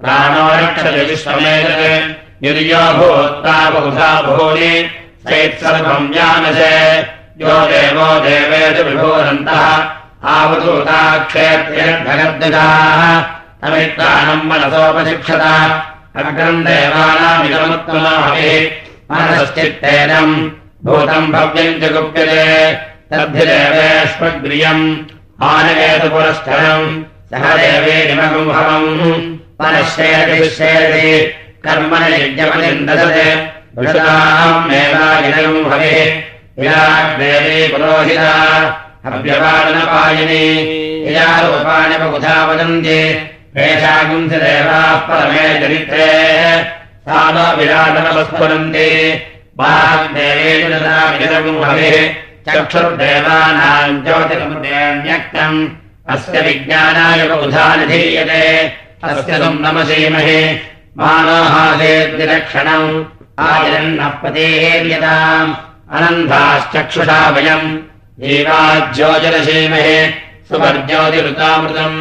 प्राणो रक्षति विश्वमेतत् निर्यो भूत्ता बहुधा भूनि सैत्सर्वम् जानसे यो देवो देवेषु विभूरन्तः आवधूताक्षेत्रेभगद्गजाः तमित्राणम् मनसोपशिक्षत अग्रम् देवानामिदमुत्तमाभिः मनसश्चित्तेनम् भूतम् भव्यम् च गुप्यते तद्धिदेवेष्वग्रियम् आनयेतु पुरस्करम् सह देवेरिमगुम्भवम् परश्चेति कर्मण यज्ञपतिम् दशते विषदामेवागिनगम् भवे विराग्देवी पुरोहिता। अव्यपालनपायिनी ययारूपाणि बहुधा वदन्ति। देवाः परमे चरित्रे। सा नो विराटनवस्फुरन्ति वाग्देवी विरगम् भवे। चक्षुर्देवानाम् ज्योतिर्मुद्रेण्यक्तम् अस्य विज्ञानाय बहुधा निधीयते अस्य तुम् नमसीमहे मानोहासेद्विलक्षणम् आचरन्नः पतेर्यताम् अनन्धाश्चक्षुषा वयम् जीवाज्योतिरसीमहे सुवर्ज्योतिरुतामृतम्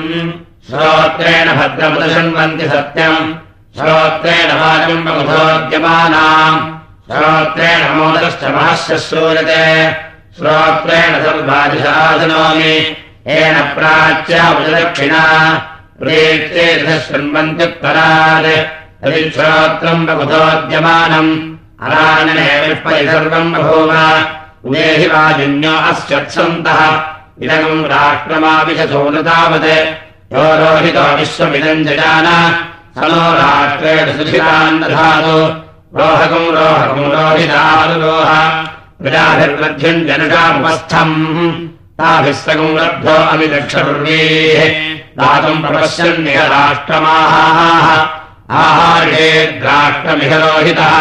श्रोत्रेण भद्रमुदशृण्वन्ति सत्यम्। श्रोत्रेण वाचम् बहुधोद्यमानाम् श्रोत्रेण मोदश्च महश्च श्रूयते श्रोत्रेण सर्वादिशासनोमि येन शृण्वन्त्युत्तरात् श्रोत्रम् बहुधोद्यमानम् अरानने विष्परि सर्वम् बभूव। उदेहि वाजिन्यो अस्यत्सन्तः इदगम् राष्ट्रमाविशसोनतावत् यो रोहितो विश्वमिदम् जजान स नो राष्ट्रेण सुधिरान् दधातु। रोहकम् रोहकम् रोहितानुरोह। जनुषामुपस्थम् नाभिस्तगुंरभ्यो अभिदक्षुर्वीः दातुम् प्रपश्यन्निह राष्ट्रमाहाः आहारे द्राष्ट्रमिह रोहितः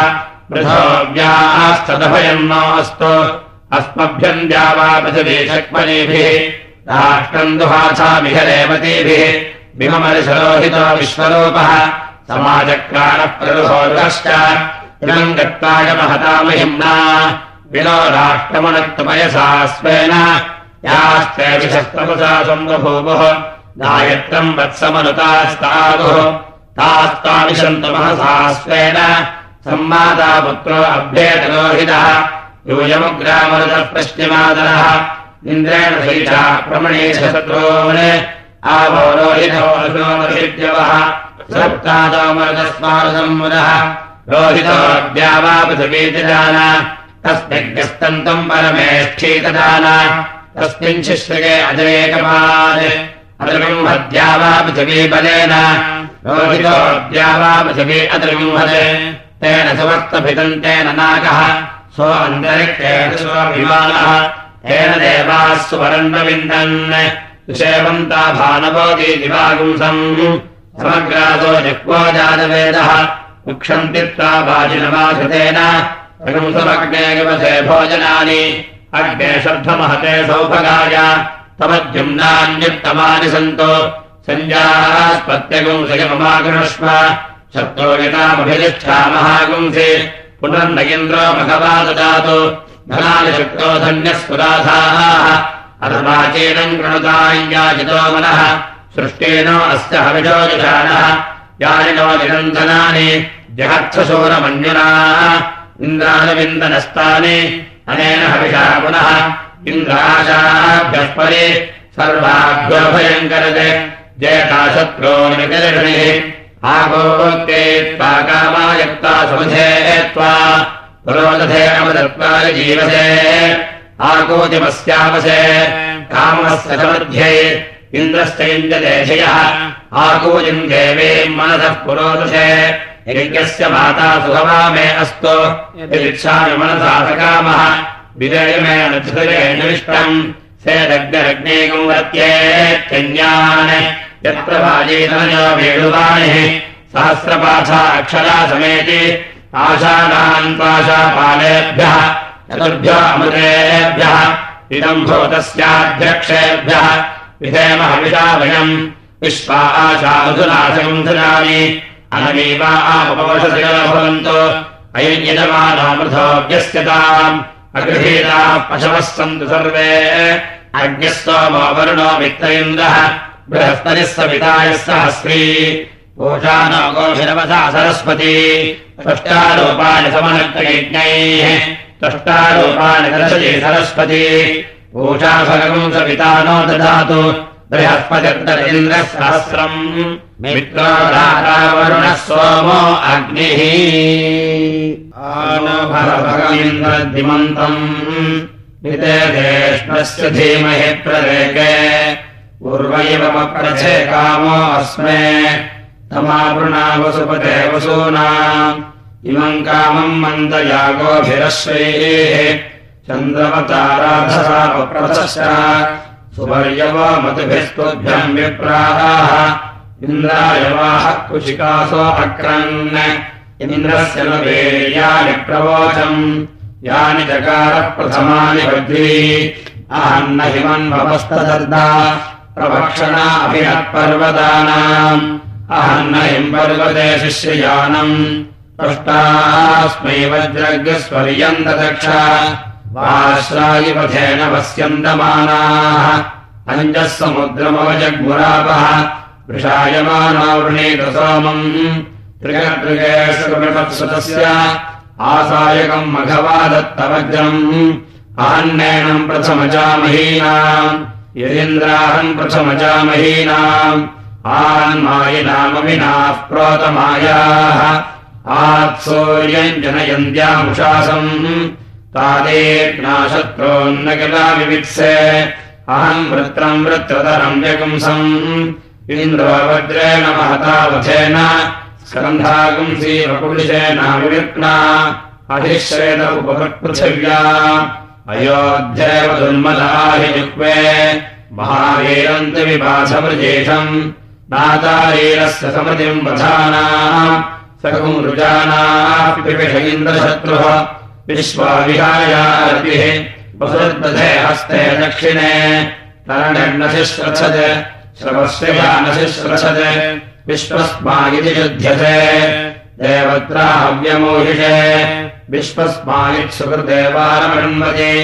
पृथोव्यास्तदभयन्नो अस्तु अस्मभ्यम् द्यावापृथिवीषक्मनीभिः राष्ट्रम् दुहासामिह रेवतीभिः विममर्शरोहितो विश्वरूपः। समाजक्राणः प्ररुहोरुहश्च इदम् गत्वाय महता महिम्ना विलो राष्ट्रमुनक्तमयसा स्वेन विशस्तपसा सम्बभूवुः गायत्रम् वत्समनुतास्तादुः स्वेन। सम्माता पुत्रो अभ्येतरोहितः यूयमुग्रामरुतः प्रश्निमादरः इन्द्रेण सहिता प्रमणेशत्रोन् आवरोहितोऽशोमशिद्यवः सप्तादोमरुतस्मारुसम्मुदः रोहितोऽद्यावापृथिवीतिदान तस्मिग्रस्तन्तम् परमेष्ठीतदान तस्मिन् शिश्रगे अजरेकपात् अदृगम्हद्यावापृथिवीबलेन रोहितोऽद्यावापृथिवी अदृगम्हते तेन समस्तभितम् तेन नागः सो अन्तरिक्षेण स्वविमानः तेन देवाः सुवरण्डविन्दन् सुषेवन्ता भानवोति दिवागुंसम्। समग्रासो जक्वो वाजिनवासतेन समग्नेगवसे भोजनानि अग्ने शब्दमहते सौभगाय तमद्युम्नान्युत्तमानि सन्तो सञ्जास्पत्यगुंसयममागृष्व शत्रोयतामभिलिष्ठा महागुंसि पुनर्न इन्द्रो भगवा ददातु धनानि शक्तो धन्यस्पुराधाः अथवाचीनम् कृणुताय्याजितो मनः सृष्टेनो अस्य हविषोजुषाणः यानिनो निरन्तनानि जहर्थशूरमन्युना इन्द्रानुविन्दनस्तानि अनेन हविषा पुनः इन्द्राशाभ्यः परि सर्वाभ्यो भयङ्करते जयताशत्रो निकर्षिः आगोक्ते त्वा कामायक्ता सुमधे त्वा पुरोदधे अमदत्वारि जीवसे। आकूतिमस्यावसे कामस्य च मध्ये इन्द्रश्च इन्द्रदेशयः। आकूतिम् देवीम् मनसः पुरोदशे यज्ञस्य माता सुहवा मे अस्तु। यदिच्छामि मनसा सकामः। विजयमेण धृरेणविष्टम् सेदग्निरग्नेकम् वर्त्येत्यन्यान् यत्र वाजीतनयो वेणुवाणिः सहस्रपाठा अक्षरा समेति। आशानान् पाशापालेभ्यः। चतुर्भ्यो अमृतेभ्यः। इदम् भूतस्याध्यक्षेभ्यः विधेम हविषा वयम् विश्वा आशा मधुनाशकम् अनमीवा भवन्तु अयम् यजमानामृथोऽभ्यस्यताम् अगृहीताः पशवः सन्तु सर्वे। अग्निः सोमो वरुणो मित्र इन्द्रः बृहस्पतिः सविताय सहस्री पूषानो गोभिरवसा सरस्वती। त्वष्टारूपाणि समनक्तयज्ञैः त्वष्टारूपाणि दर्शति सरस्वती। पूषा भगवम् सविता नो ददातु बृहस्पतिर्दरेन्द्रसहस्रम् मित्रोदावरुणः सोमो अग्निः। आनुभवभगवीन्द्रदिमन्तम् नितेष्णस्य धीमहि प्ररेके पूर्वैवमप्रथे कामो अस्मे। तमावृणा वसुपते वसूनाम् इमम् कामम् मन्दयागोभिरश्वैः चन्द्रवताराधसावप्रथश्च सुवर्यवो मतिभिस्तुभ्यम् विप्राः इन्द्रायवाः कुशिकासो अक्रन्। इन्द्रस्य न वीर्यानि प्रवोचम्। यानि चकारः प्रथमानि बद्धी। अहन्न हिमन्वपस्तदर्दा प्रभक्षणाभिनत्पर्वतानाम् अहन्न हिम् पर्वते शिष्ययानम्। पृष्टास्मै वज्रग्स्वर्यन्तदक्ष वाश्रायिपथेन पश्यन्तमानाः अञ्जः समुद्रमवजग्मुरापः वृषायमानावृणीत सोमम् त्रिगतृगेषुतस्य आसायकम् मघवादत्तवज्रम् आहन्नेणम् प्रथमजामहीनाम् यदिन्द्राहम् प्रथमजामहीनाम् आन्मायिनामविनाः प्रोतमायाः आत्सूर्यम् जनयन्त्यामुशासम् तादेग्नाशत्रोन्न किला विवित्से अहम् वृत्रम् वृत्रतरम् व्यगुंसम् इन्द्रो वज्रेण महतावथेन स्कन्धागुंसीवपुरुषेण विविक्ना अधिश्रेत उपपृथिव्या अयोध्येव दुर्मदाहि जुक्वे महावीरम् तु विपासवृजेषम् नातारीरस्य समतिम् वधाना पिपिष इन्द्रशत्रुः विश्वाविहायार्तिः वसुर्दधे हस्ते दक्षिणे। तरणर्नशिश्रथत् श्रवश्रयानशिश्रथत् विश्वस्मा इति युध्यते। देवत्राहव्यमोहिषे। विश्वस्मायित्सुकृदेवारमण्वति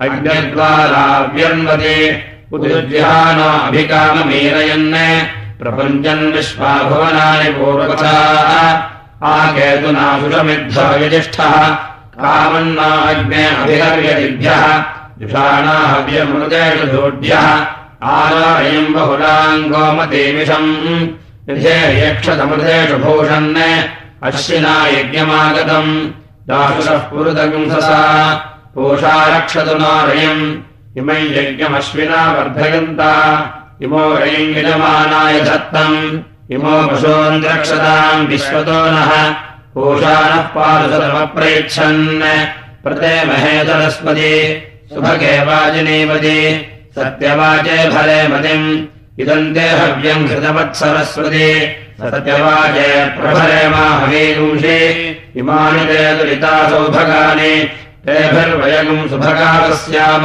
अग्निद्वाराव्यन्वति। उदुज्विहानाभिकाममीरयन् प्रपञ्चन् विश्वाभुवनानि पूर्वथा आकेतुना सुषमिद्धो यजिष्ठः कामन्ना अग्ने अभिहर्यदिभ्यः जुषाणाहव्यमृतेषु दोढ्यः आरायम् बहुलाङ्गोमतीमिषम् यक्षसमृतेषु भूषन् अश्विना यज्ञमागतम्। दाशुषः पुरुदगुंससा पूषा रक्षतु नारयम्। इमम् यज्ञमश्विना वर्धयन्ता इमो रयम् यजमानाय दत्तम्। इमो पशून् रक्षताम् विश्वतो नः पूषानः पादुसरमप्रयच्छन् प्रते महेतरस्पति सुभगे वाजिनीपति सत्यवाचे फले मतिम्। इदम् ते हव्यम् घृतवत्सरस्वती सत्यवाचे प्रभरे माहवीगुंषि इमानि ते दुरिता सौभगानि तेभिर्वयगुम् सुभगादस्याम।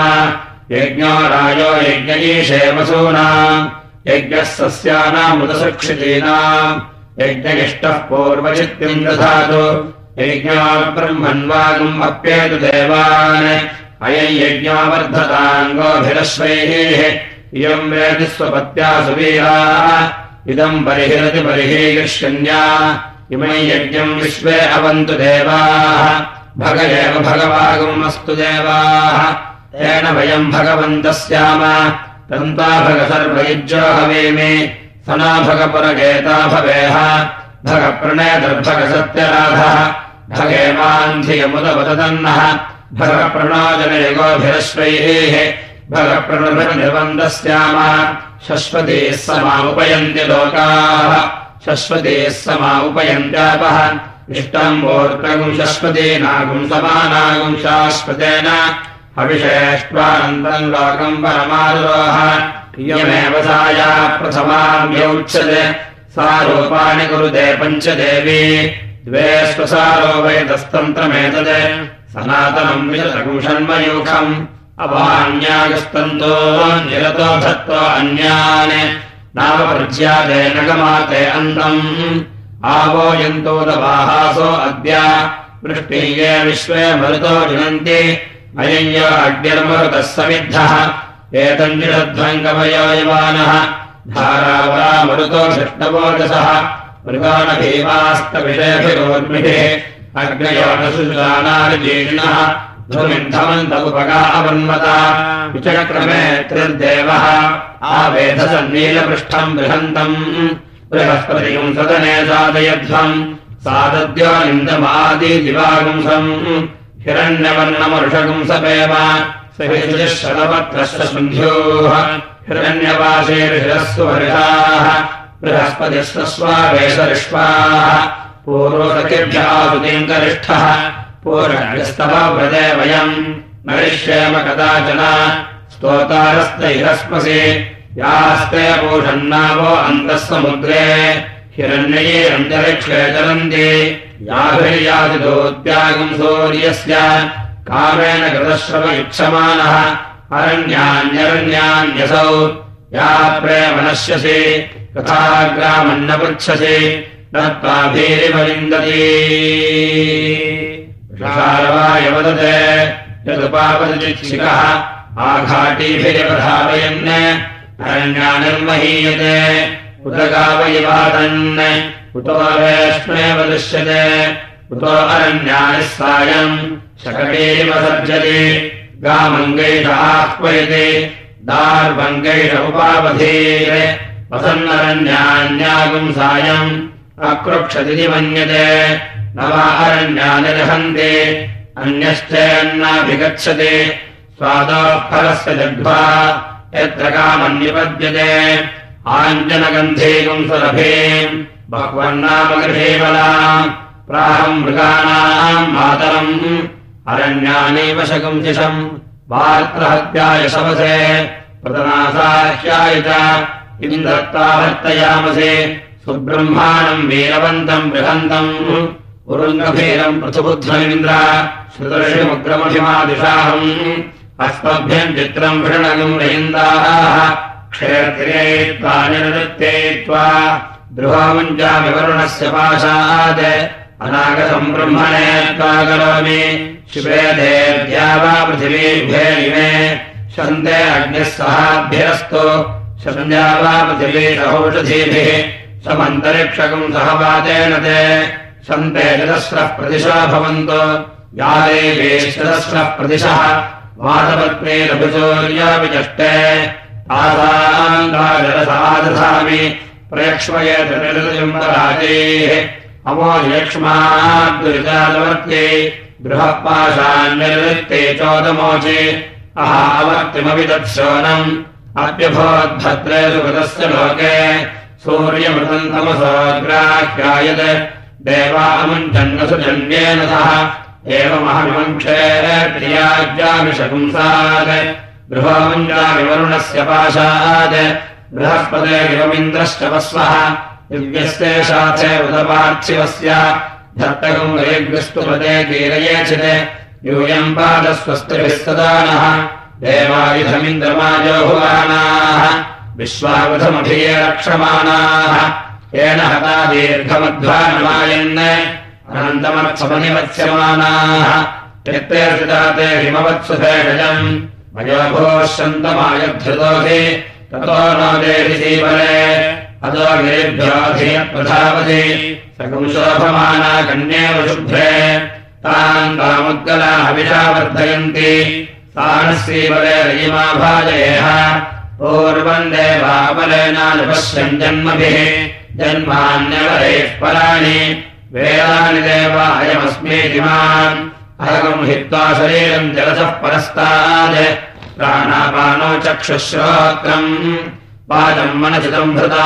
यज्ञो राजो यज्ञयीशे वसूनाम् यज्ञः सस्यानामुदसुक्षितीनाम् यज्ञगिष्टः पूर्वचित्तिम् दधातु। यज्ञाब्रह्मन्वागम् अप्येतु देवान्। अयम् यज्ञो वर्धताङ्गोभिरश्वैः इयम् वेदि स्वपत्या सुवीराः। इदम् परिहिरति परिहीयिष्यन्या इमम् यज्ञम् विश्वे अवन्तु देवाः। भग एव भगवागम् अस्तु देवाः। तेन वयम् भगवन्तः स्याम। तन्ता भग सर्वयुज्यो हवेमे सना भगपुरगेता भवेह भगप्रणेतर्भगसत्यराधः भगेमान्धियमुदवदन्नः भगप्रणोजने गोभिरश्वैः। भगप्रणभिर्निर्बन्धस्याम शश्वतीः समामुपयन्ति लोकाः। शश्वतीः समा उपयन्त्यापः इष्टम् वोर्तगुम् शश्वतीनागुम् समानागुम् शाश्वतेन। अविशेष्ट्वानन्दम् लोकम् परमारोह इयमेव साया प्रथमाव्यौच्यते सा रूपाणि कुरुते पञ्चदेवी। द्वे स्वसारो वेदस्तन्त्रमेतत् सनातनम् विशतकुषन्मयूखम् अवान्यागस्तन्तो निरतो धत्त्वा अन्यान्। नामप्रज्यातेन गमाते अन्तम् आवो यन्तोदवाहासो अद्य। वृष्टिये विश्वे मरुतो जुनन्ति। अयम् य अग्निर्मरुतः समिद्धः यवानः। धारावरामरुतो मृगानभीमास्तविषयभिरोर्मिः अग्नयोनसुजानार्जीर्णः धुमिन्धमन्तमुपगावन्मता विचक्रमे त्रिर्देवः। आवेधसन्नीलपृष्ठम् बृहन्तम्। बृहस्पतिम् सदने सादयध्वम्। सादद्यो निन्दमादिदिवागुंसम् हिरण्यवर्णमरुषगुंसपेव शतपत्रस्य सन्ध्योः हिरण्यवासेर्हिरस्सु वर्षाः बृहस्पतिः स्वावेशरिष्वाः पूर्वसखिभ्यासुतीम् गरिष्ठः पूर्णस्तव व्रजे वयम् नरिष्येम कदाचन स्तोतारस्तैरस्मसि यास्ते पूषन्नावो अन्तः समुद्रे हिरण्यैरन्तरिक्षे चलन्ति याभिर्यादितोत्यागम् सूर्यस्य कामेन कृतश्रवयुक्षमानः अरण्यान्यरण्यान्यसौ। या प्रेमनश्यसि। तथा पृच्छसि न त्वाभिरिवविन्दति षारवाय वदते यदुपापदिचिक्षिकः आघाटीभिरिवधावयन् अरण्यानिर्महीयते। उत गावयिवादन् उतो वेष्मेव दृश्यते। उतो अरण्यानिः सायम् शकटेरिवसर्जति गामङ्गैष आह्वयति दार्वङ्गैष उपावधीर वसन्नरण्यान्यागुम् सायम् अक्रुक्षदिति मन्यते न वा अरण्यानिर्हन्ति अन्यश्चेन्नाभिगच्छति स्वादोफलस्य जग्ध्वा यत्र कामन्निपद्यते आञ्जनगन्धेयम् सुरभेम् बह्वन्नामगृहेवला प्राहम् मृगाणाम् मातरम् अरण्यानेव शकुंशिषम् वार्त्रहत्याय शवसे प्रतनासाह्याय सुब्रह्माणम् वीरवन्तम् बृहन्तम् उरुङ्गभीरम् पृथुबुध्वमिन्द्र श्रुतर्षिमुग्रमभिमादिशाहम् अस्मभ्यम् चित्रम् भृणगम् रयिन्दाः। क्षेत्रे निवृत्ते द्रुहमुञ्जामिवरुणस्य पाशात्। अनागतम् ब्रह्मणे त्वा करोमि शिवे देव्या वा पृथिवीभ्ये इमे शन्ते अग्निः सहाभ्यस्तु शल्या वा पृथिवीरौषधीभिः समन्तरिक्षकम् सहपातेन ते। सन्ते चतस्रः प्रतिशा भवन्तो। या देवे चतस्रः प्रतिशः मातपत्नीरभिचौर्यापि चष्टे आसाङ्गाजलसादधामि प्रयक्ष्मयेतराजेः अमोजेक्ष्माद्विजालवर्त्ये बृहपाशान्निर्वृत्ते चोदमोचे। अहावर्तिमपि तत्सोनम् अप्यभवद्भद्रेषु गतस्य लोके। सूर्यमृतम् तमसोऽग्राह्यायत् देवामुञ्जन्नसु जन्येन सह। एवमहमिमङ्क्षे प्रियाज्यामिशपुंसात् गृहोमुञ्जामिवरुणस्य पाशात्। बृहस्पते दिवमिन्द्रश्च वस्वः। दिव्यस्ते शाथे उदपार्थिवस्य धर्तकम् वयग्रस्तुपदे कीरयेचित् यूयम् पादस्वस्तिभिः सदा नः देवायुधमिन्द्रमाजोहुवानाः विश्वावुधमभिये रक्षमाणाः येन हता दीर्घमध्वानमायन् अनन्तमर्थमनिवत्स्यमानाः यत्ते हिमवत्सुभेषजम् वयोभोश्यन्तमायधृतोऽसि ततो नो देहि सीवले अतो गिरिभ्योऽधियप्रधावति सकंशोभमाना कन्येव शुभ्रे विषावर्धयन्ति तानश्रीवले रयिमा भाजयेह पूर्वम् देवाबलेनानुपश्यम् जन्मभिः पराणि। वेदानि देवायमस्मीति माम् अहगम् हित्वा शरीरम् जलसः परस्तात्। प्राणापानो चक्षुश्रोत्रम् मनचितम् भृता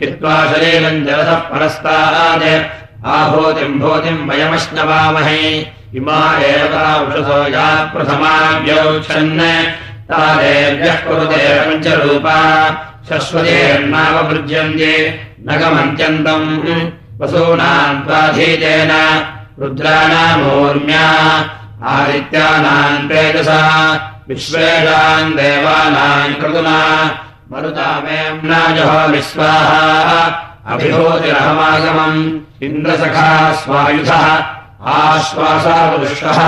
हित्वा शरीरम् जलसः परस्तात्। आहूतिम् भूतिम् वयमश्नवामहे। इमा एव उषसो या प्रथमाव्यौक्षन् तादेव्यः कुरुते पञ्चरूपा शश्वतेर्नावभृज्यन्ते न गमन्त्यन्तम्। वसूनाम् त्वाधीतेन रुद्राणामूर्म्या। आदित्यानाम् तेजसा। विश्वेषाम् देवानाम् कृतुना मरुतामेम्नाजहो विश्वाहा अभिभूतिरहमागमम् इन्द्रसखा स्वायुधः। आश्वासादुष्कः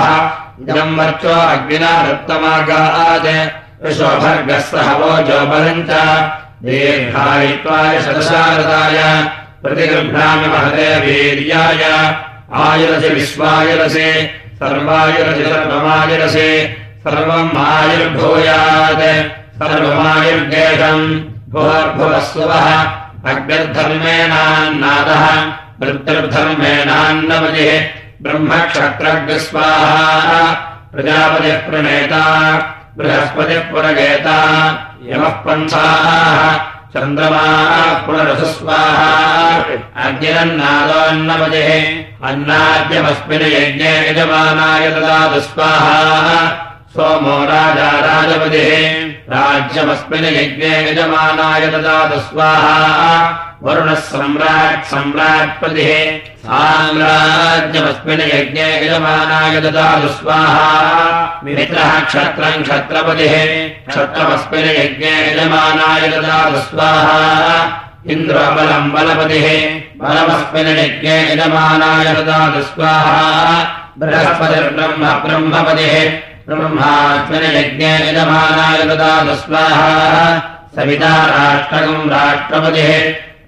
इदम् वर्चो अग्निना दत्तमागात् ऋषोभर्गः सह वोजो बलम् च दीर्घायित्वाय शतशारदाय। प्रतिगृह्णामि महते वीर्याय। आयुरसि विश्वायुरसि। सर्वायुरसि सर्वमायुरसि। सर्वम् आयुर्भूयात्। सर्वमायुर्गेशम् भुवर्भुवः सुवः अग्निर्धर्मेणान्नादः वृत्तिर्धर्मेणान्नपतिः ब्रह्मक्षत्रज्ञस्वाहा प्रजापतिः प्रणेता बृहस्पतिः पुरगेता यमः पन्थाः चन्द्रमाः पुनरसस्वाहा अग्निरन्नादोऽन्नपतिः अन्नाद्यमस्मिन् यज्ञे यजमानाय ददातु स्वाहा सोमो राजा राजपतिः राज्यमस्मिन् यज्ञे यजमानाय ददातु स्वाहा। वरुणः सम्राट् सम्राट्पतिः। साम्राज्यमस्मिन् यज्ञे यजमानाय ददातु स्वाहा। मित्रः क्षत्रम् क्षत्रपतिः। क्षत्रमस्मिन् यज्ञे यजमानाय ददातु स्वाहा। इन्द्रबलम् बलपतिः। बलमस्मिन् यज्ञे यजमानाय ददातु स्वाहा। बृहस्पतिर्ब्रह्म ब्रह्मपतिः ब्रह्मात्मनि यज्ञे यजमानाय ददातु स्वाहा सविता राष्ट्रकम् राष्ट्रपतिः।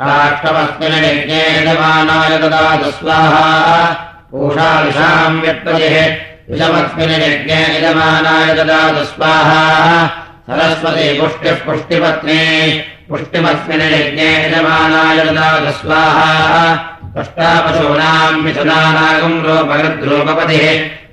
राष्ट्रमस्मिन् यज्ञे यजमानाय ददातु स्वाहा पूषाविषाम् व्यक्ततिः विषमस्मिन् यज्ञे यजमानाय ददातु स्वाहा सरस्वती पुष्टिः पुष्टिपत्नी। पुष्टिमस्मिन् यज्ञे यजमानाय ददातु स्वाहा कष्टापशूनाम् मिथुनानागम् रूपकृद्रूपपतिः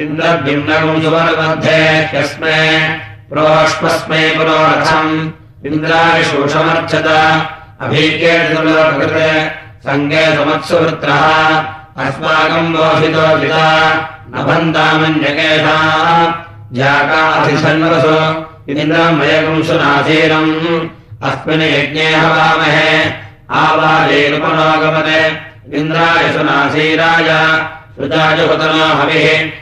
इन्द्रद्युम्नगुंसुवर्मध्ये यस्मे प्रोष्पस्मै पुरोरथम् इन्द्राविशोषमर्चत अभीकेतुलोककृते सङ्गे समत्सुवृत्रः अस्माकम् लोभितो जिता न भन्तामन्यकेषा जाकाधिसन्वसु इन्द्रमयगुंसुनाधीरम् अस्मिन् यज्ञे हवामहे आवालेरुपनागमने इन्द्राय हविः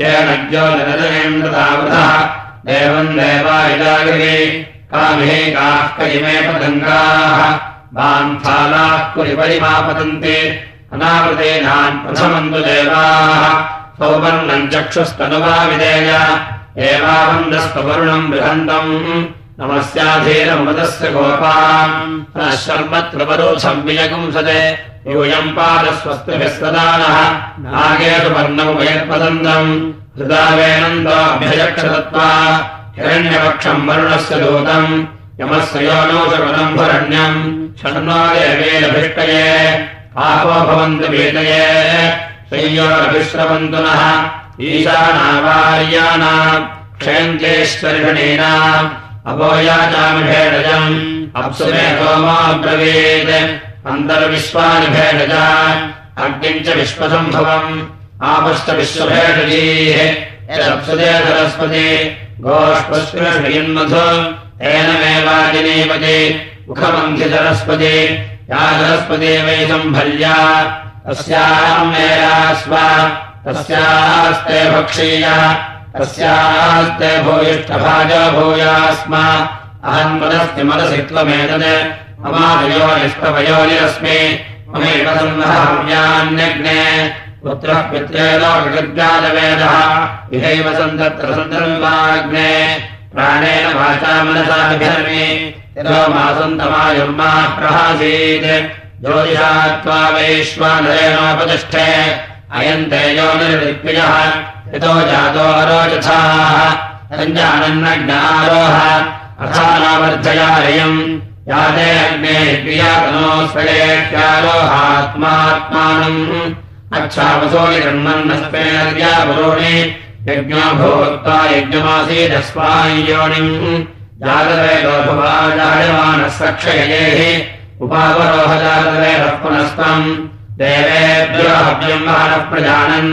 येन ज्योतिरजयेन्द्रतावृतः देवम् देवायजागिरे कामे काः कयिमे पतङ्गाः। बान्थालाः कुरिपरिमापतन्ते अनावृतेनान् प्रथमन्तु देवाः। सौवर्णम् चक्षुस्तनुवा विधेय एवावन्दस्वरुणम् बृहन्तम् नमस्याधीरमृतस्य गोपाम्। शर्मत्रपरोधम् विजगुंसते यूयम् पादस्वस्तिभिस्वदानः नागेषु पर्णमुपयत्पदन्तम् हृदावेनन्दोऽभ्यजक्षदत्त्वा हिरण्यपक्षम् वरुणस्य दूतम्। यमस्य योनोषगुणम् भरण्यम्। षण्णो देवेरभिष्टये पापो भवन्तु वेदये संयोरभिश्रवन्तु नः। ईशानावार्याणाम्। क्षयन्त्येश्वरिषणीनाम् अपोयाचामिभेडजम् अप्सुमे सोमाब्रवीत् अन्तर्विश्वानिभेडजा अग्निम् च विश्वसम्भवम्। आपश्च सरस्वती। गोष्पश्वन्मधु तेनमेवाजिनीपति मुखमन्धि सरस्वती। या सरस्वती वै सम्भल्या। तस्याम् मेयास्व तस्यास्ते भक्षीया भूयिष्ठभाजो भूयास्म अहम् मनस्ति मनसि त्वमेतत्। ममादयो निष्पवयोनिरस्मि ममैव सन्नहव्यान्यग्ने पुत्रः पित्रेणोजातवेदः इहैव सन्तत्र सन्दर्वाग्ने प्राणेन वाचा मनसाभिधर्मि यतो मा सन्तमायुर्मा प्रहासीत्। ज्योतिषा त्वा वैश्वानरेणोपतिष्ठे। अयम् तेजो निर्विप्यः यतो जातोऽरोयथाः सञ्जानन्नग्नारोह। अर्थानावर्धयालयम् याते अग्ने प्रियातनोऽस्फलेत्यारोहात्मात्मानम् अक्षावसोऽपि कर्मन्नस्तेर्यावरोणि यज्ञो भोक्ता यज्ञमासीदस्वायोनिम् जातवेदोपवाजायमानः सक्षयेः उपावरोह जातवेदः पुनस्तम् देवेभ्यो हव्यम् वानः प्रजानन्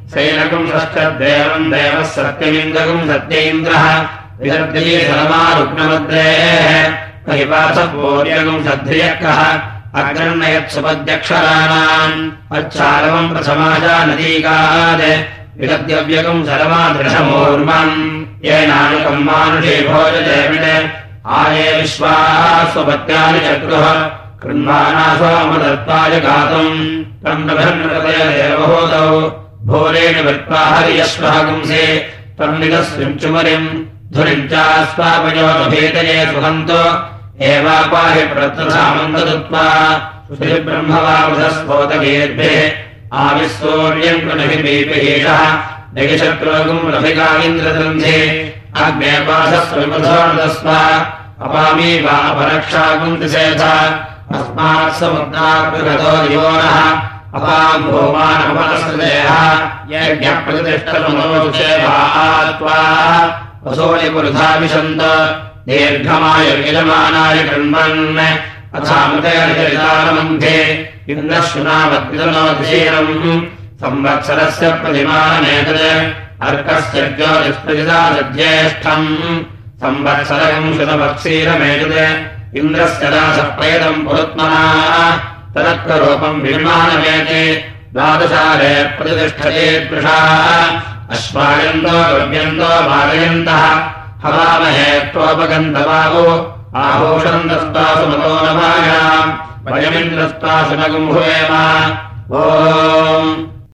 सैनकम् षष्ठदेवम् देवः सत्यमिन्द्रकम् सत्येन्द्रः विदर्दये सरमारुग्नमद्रेः महिपार्थपूर्यकम् सद्धियकः अग्रन्नयत्सुपद्यक्षराणाम् अच्छारवम् प्रथमाजा नदीकात् विदद्यव्यकम् सरमादृढमूर्मम् येनानुकम् मानुषे भोजते आये विश्वाः स्वपत्यानि चक्रुः। कृह्वानासोमदत्ताय गातुम्। तन्नभन्नतयदेवभूतौ भूरेण वृत्त्वा हरियश्वहगुंसे तन्निदस्विञ्चुमरिम् धुरिम् चास्वापयोतभेतये सुहन्तो एवापाहि आविस्तूर्यम् कृणभिपीपहेषः नगिशक्रोगुम् रभिकामिन्द्रदन्धे अग्नेपासस्वविमधोर्दस्व अपामी वा अपरक्षाकुन्तिसेथ अस्मात् समुद्राग्रगतो दिवोनः यज्ञप्रतिष्ठतमोषेभात्वा वसोलिपुरुधा विशन्त दीर्घमाय कृण्वन् अथामृतयरितारमध्ये इन्द्रश्रुनावद्वितनोदीरम् संवत्सरस्य प्रतिमानमेतत् अर्कस्य ज्योतिष्प्रतिदाज्येष्ठम् संवत्सरम् शुतवत्सीरमेतत् इन्द्रस्य दासप्रयतम् पुरुत्मना तदत्वरूपम् विमानमेते द्वादशाले प्रतिष्ठते दृशाः अश्वायन्तो गव्यन्तो मारयन्तः हवामहे त्वोपगन्तवाहो आभूषन्दस्तासु मतो नमायाम्। वयमिन्द्रस्तासु न गुम्भुवेम ओ